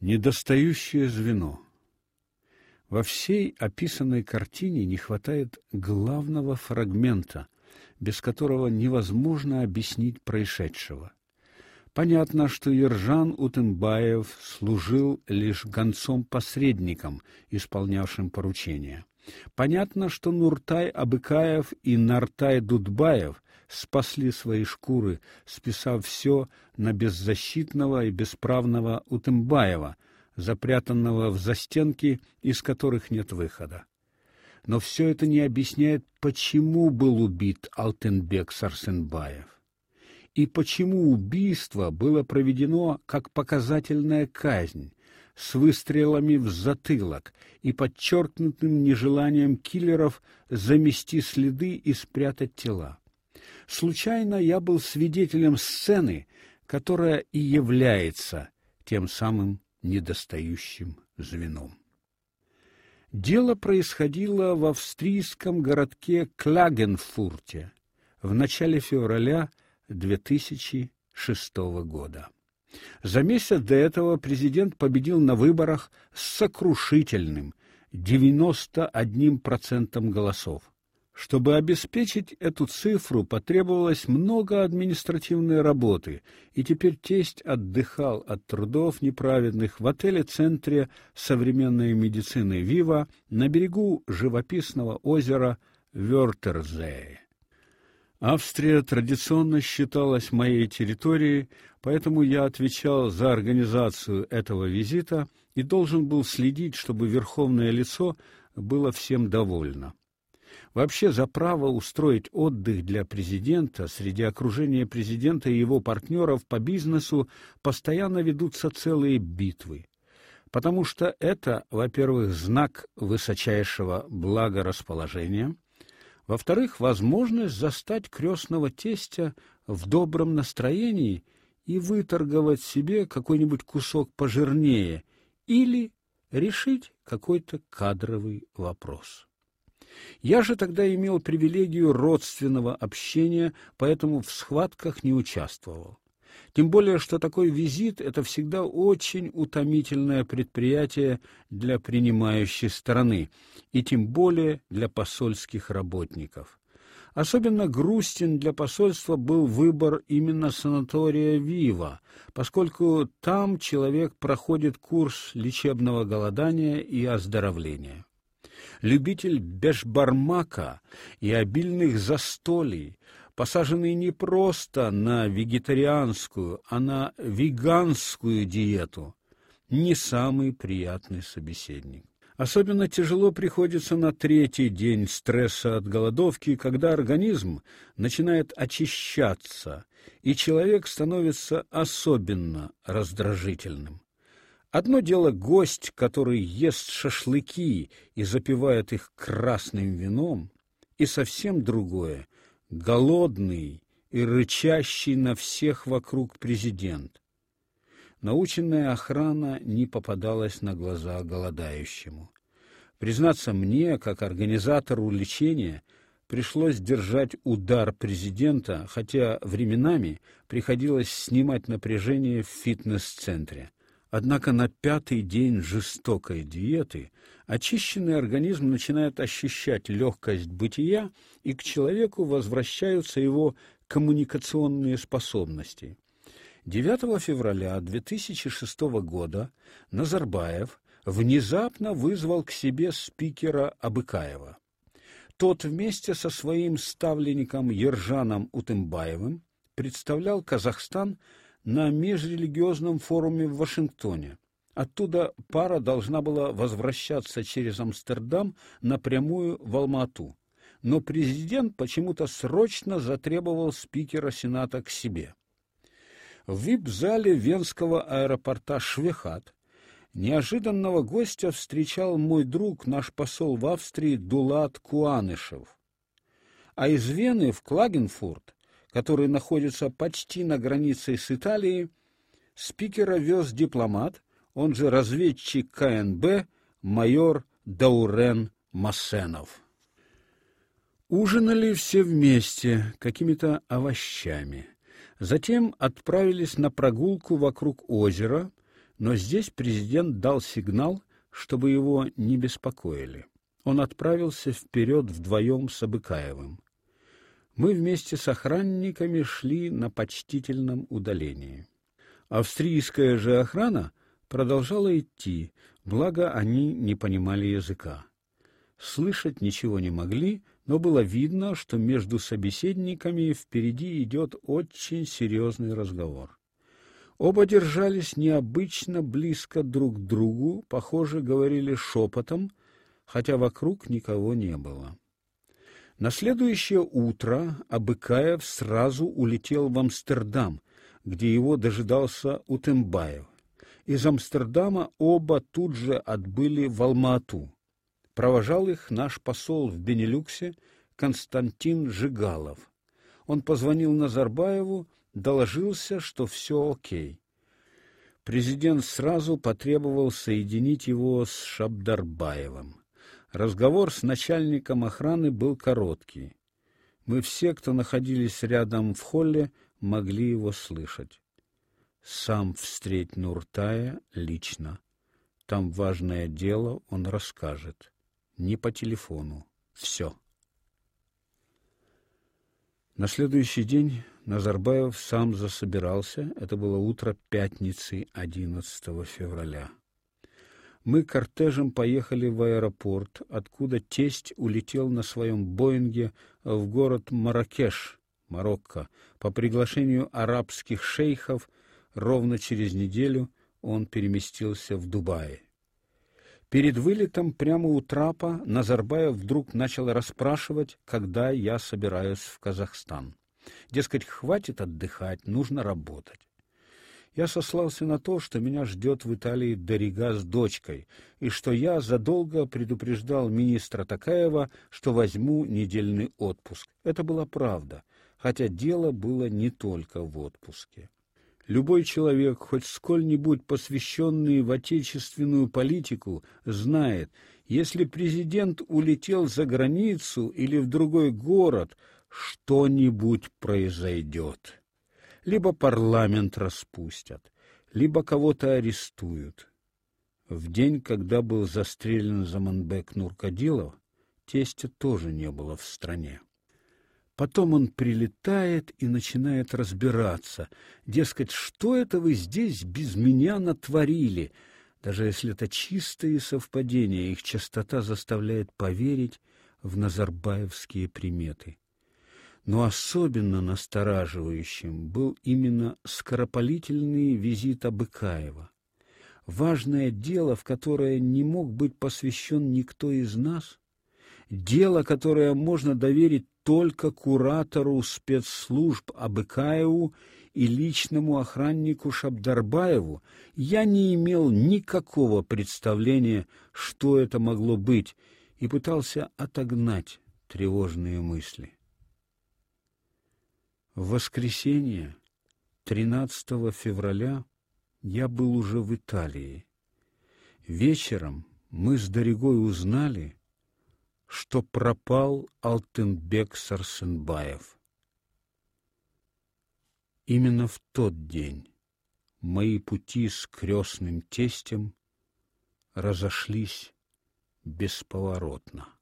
Недостающее звено. Во всей описанной картине не хватает главного фрагмента, без которого невозможно объяснить происшедшего. Понятно, что Ержан Утымбаев служил лишь гонцом-посредником, исполнявшим поручения. Понятно, что Нуртай Абыкаев и Нартай Дудбаев спасли свои шкуры, списав все на беззащитного и бесправного Утымбаева, запрятанного в застенки, из которых нет выхода. Но все это не объясняет, почему был убит Алтенбек Сарсенбаев и почему убийство было проведено как показательная казнь, с выстрелами в затылок и подчеркнутым нежеланием киллеров замести следы и спрятать тела. Случайно я был свидетелем сцены, которая и является тем самым недостающим звеном. Дело происходило в австрийском городке Клагенфурте в начале февраля 2006 года. За месяц до этого президент победил на выборах с сокрушительным 91% голосов. Чтобы обеспечить эту цифру, потребовалось много административной работы, и теперь тесть отдыхал от трудов неправедных в отеле-центре современной медицины Вива на берегу живописного озера Вёртерзее. Австрия традиционно считалась моей территорией, поэтому я отвечал за организацию этого визита и должен был следить, чтобы верховное лицо было всем довольно. Вообще за право устроить отдых для президента среди окружения президента и его партнеров по бизнесу постоянно ведутся целые битвы. Потому что это, во-первых, знак высочайшего благорасположения – во-вторых, возможность застать крестного тестя в добром настроении и выторговать себе какой-нибудь кусок пожирнее или решить какой-то кадровый вопрос. Я же тогда имел привилегию родственного общения, поэтому в схватках не участвовал. Тем более, что такой визит это всегда очень утомительное предприятие для принимающей стороны, и тем более для посольских работников. Особенно грустен для посольства был выбор именно санатория Вива, поскольку там человек проходит курс лечебного голодания и оздоровления. Любитель бешбармака и обильных застолий, посаженный не просто на вегетарианскую, а на веганскую диету, не самый приятный собеседник. Особенно тяжело приходится на третий день стресса от голодовки, когда организм начинает очищаться, и человек становится особенно раздражительным. Одно дело гость, который ест шашлыки и запивает их красным вином, и совсем другое голодный и рычащий на всех вокруг президент. Наученная охрана не попадалась на глаза голодающему. Признаться мне, как организатору лечения, пришлось держать удар президента, хотя временами приходилось снимать напряжение в фитнес-центре. Однако на пятый день жестокой диеты очищенный организм начинает ощущать легкость бытия, и к человеку возвращаются его коммуникационные способности. 9 февраля 2006 года Назарбаев внезапно вызвал к себе спикера Абыкаева. Тот вместе со своим ставленником Ержаном Утымбаевым представлял Казахстан на межрелигиозном форуме в Вашингтоне. Оттуда пара должна была возвращаться через Амстердам напрямую в Алмату. Но президент почему-то срочно затребовал спикера Сената к себе. В вип-зале венского аэропорта Швехат неожиданного гостя встречал мой друг, наш посол в Австрии Дулат Куанышев. А из Вены в Клагенфурт который находится почти на границе с Италией, спикера вез дипломат, он же разведчик КНБ, майор Даурен Массенов. Ужинали все вместе какими-то овощами. Затем отправились на прогулку вокруг озера, Но здесь президент дал сигнал, чтобы его не беспокоили. Он отправился вперед вдвоем с Абыкаевым. Мы вместе с охранниками шли на почтительном удалении. Австрийская же охрана продолжала идти, благо они не понимали языка. Слышать ничего не могли, но было видно, что между собеседниками впереди идет очень серьезный разговор. Оба держались необычно близко друг к другу, похоже, говорили шепотом, хотя вокруг никого не было. На следующее утро Абыкаев сразу улетел в Амстердам, где его дожидался Утембаев. Из Амстердама оба тут же отбыли в Алма-Ату. Провожал их наш посол в Бенилюксе Константин Жигалов. Он позвонил Назарбаеву, доложился, что все окей. Президент сразу потребовал соединить его с Шабдарбаевым. Разговор с начальником охраны был короткий. Мы все, кто находились рядом в холле, могли его слышать. Сам встреть Нуртая лично. Там важное дело он расскажет. Не по телефону. Все. На следующий день Назарбаев сам засобирался. Это было утро пятницы 11 февраля. Мы кортежем поехали в аэропорт, откуда тесть улетел на своем Боинге в город Маракеш, Марокко, по приглашению арабских шейхов. Ровно через неделю он переместился в Дубай. Перед вылетом прямо у трапа Назарбаев вдруг начал расспрашивать, когда я собираюсь в Казахстан. Дескать, хватит отдыхать, нужно работать. Я сослался на то, что меня ждет в Италии Дорига с дочкой, и что я задолго предупреждал министра Такаева, что возьму недельный отпуск. Это была правда, хотя дело было не только в отпуске. Любой человек, хоть сколь-нибудь посвященный в отечественную политику, знает, если президент улетел за границу или в другой город, что-нибудь произойдет либо парламент распустят, либо кого-то арестуют. В день, когда был застрелен Заманбек Нуркадилов, тестя тоже не было в стране. Потом он прилетает и начинает разбираться, дескать, что это вы здесь без меня натворили? Даже если это чистые совпадения, их частота заставляет поверить в назарбаевские приметы. Но особенно настораживающим был именно скоропалительный визит Абыкаева. Важное дело, в которое не мог быть посвящен никто из нас, дело, которое можно доверить только куратору спецслужб Абыкаеву и личному охраннику Шабдарбаеву, я не имел никакого представления, что это могло быть, и пытался отогнать тревожные мысли. В воскресенье, 13 февраля, я был уже в Италии. Вечером мы с Дорогой узнали, что пропал Алтынбек Сарсенбаев. Именно в тот день мои пути с крестным тестем разошлись бесповоротно.